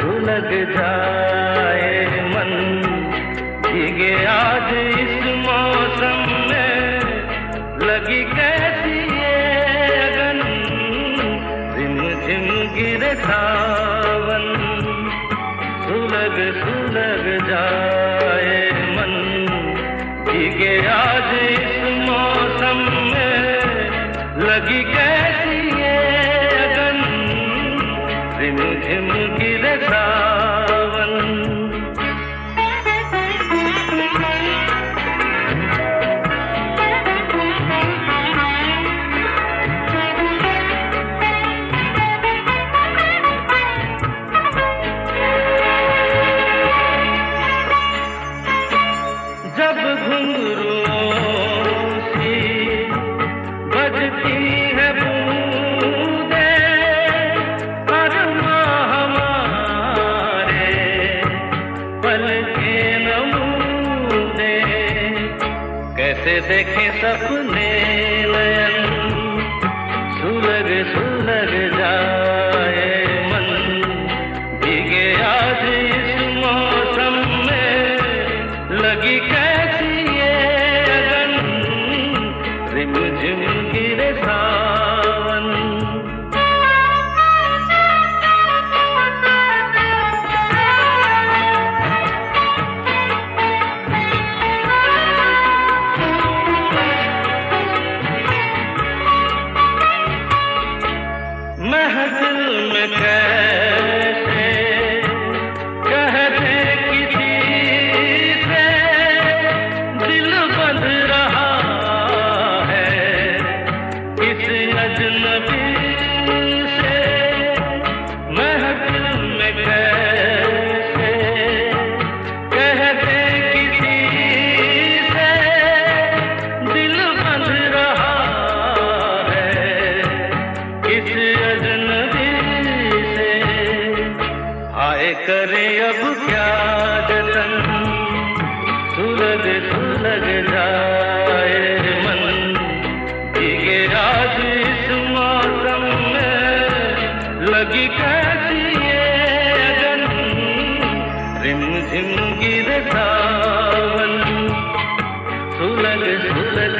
सुलग जाए मन। भीगे आज इस मौसम में लगी कैसी ये अगन। रिम झिम गिरे सावन। सुलग सुलग जाए मन। भीगे आज इस मौसम में लगी कैसी ये अगन। रिम झिम कैसे देखे सपने नयन? सुलग सुलग जाए मन। भीगे आज इस मौसम में। लगी कैसी ये अगन? रिम झिम गिरे सावन करे अब क्या जतन सुलग सुलग जाए मन। आज इस मौसम में लगी कैसी ये अगन रिम, झिम गिर सावन। सुलग सुलग